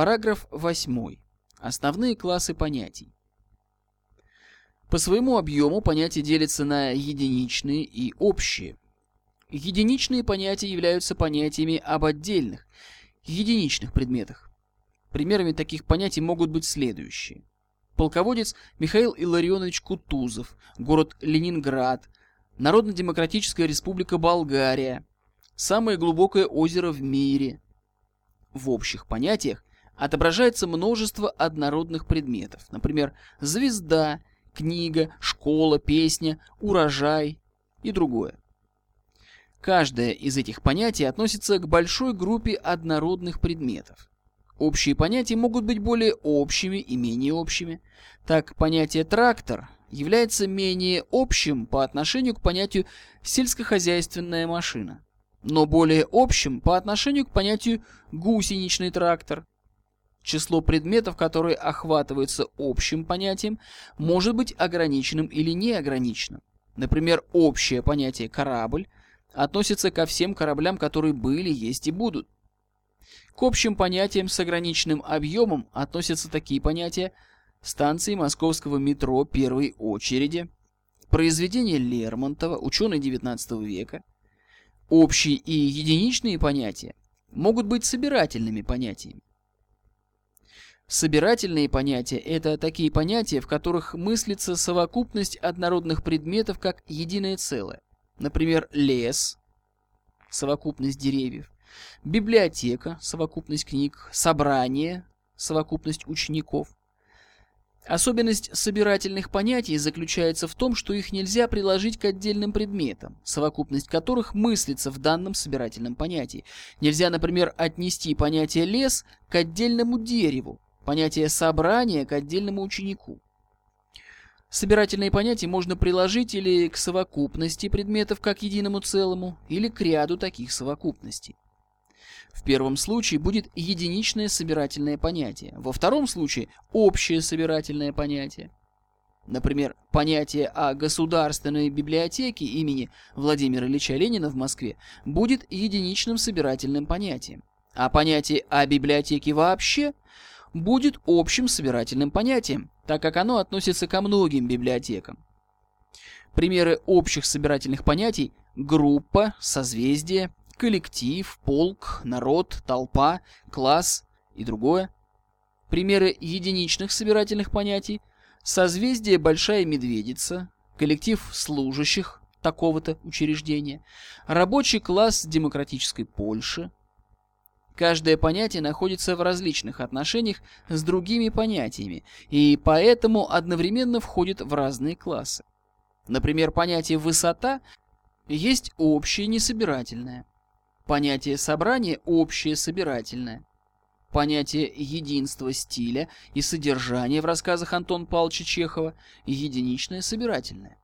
Параграф 8. Основные классы понятий. По своему объему понятия делятся на единичные и общие. Единичные понятия являются понятиями об отдельных, единичных предметах. Примерами таких понятий могут быть следующие. Полководец Михаил Илларионович Кутузов, город Ленинград, Народно-демократическая республика Болгария, самое глубокое озеро в мире. В общих понятиях отображается множество однородных предметов, например, звезда, книга, школа, песня, урожай и другое. Каждое из этих понятий относится к большой группе однородных предметов. Общие понятия могут быть более общими и менее общими. Так, понятие «трактор» является менее общим по отношению к понятию «сельскохозяйственная машина», но более общим по отношению к понятию «гусеничный трактор». Число предметов, которые охватываются общим понятием, может быть ограниченным или неограниченным. Например, общее понятие «корабль» относится ко всем кораблям, которые были, есть и будут. К общим понятиям с ограниченным объемом относятся такие понятия станции московского метро первой очереди, произведения Лермонтова, ученый XIX века. Общие и единичные понятия могут быть собирательными понятиями. Собирательные понятия – это такие понятия, в которых мыслится совокупность однородных предметов как единое целое. Например, лес – совокупность деревьев, библиотека – совокупность книг, собрание – совокупность учеников. Особенность собирательных понятий заключается в том, что их нельзя приложить к отдельным предметам, совокупность которых мыслится в данном собирательном понятии. Нельзя, например, отнести понятие «лес» к отдельному дереву, понятие «собрание» к отдельному ученику. Собирательные понятия можно приложить или к совокупности предметов как единому целому, или к ряду таких совокупностей. В первом случае будет единичное собирательное понятие, во втором случае общее собирательное понятие. Например, понятие о государственной библиотеке имени Владимира Ильича Ленина в Москве будет единичным собирательным понятием, а понятие о библиотеке вообще будет общим собирательным понятием, так как оно относится ко многим библиотекам. Примеры общих собирательных понятий – группа, созвездие, коллектив, полк, народ, толпа, класс и другое. Примеры единичных собирательных понятий – созвездие «Большая медведица», коллектив служащих такого-то учреждения, рабочий класс демократической Польши, Каждое понятие находится в различных отношениях с другими понятиями и поэтому одновременно входит в разные классы. Например, понятие «высота» есть общее несобирательное. Понятие «собрание» – общее собирательное. Понятие единства стиля и содержания в рассказах Антона Павловича Чехова – единичное собирательное.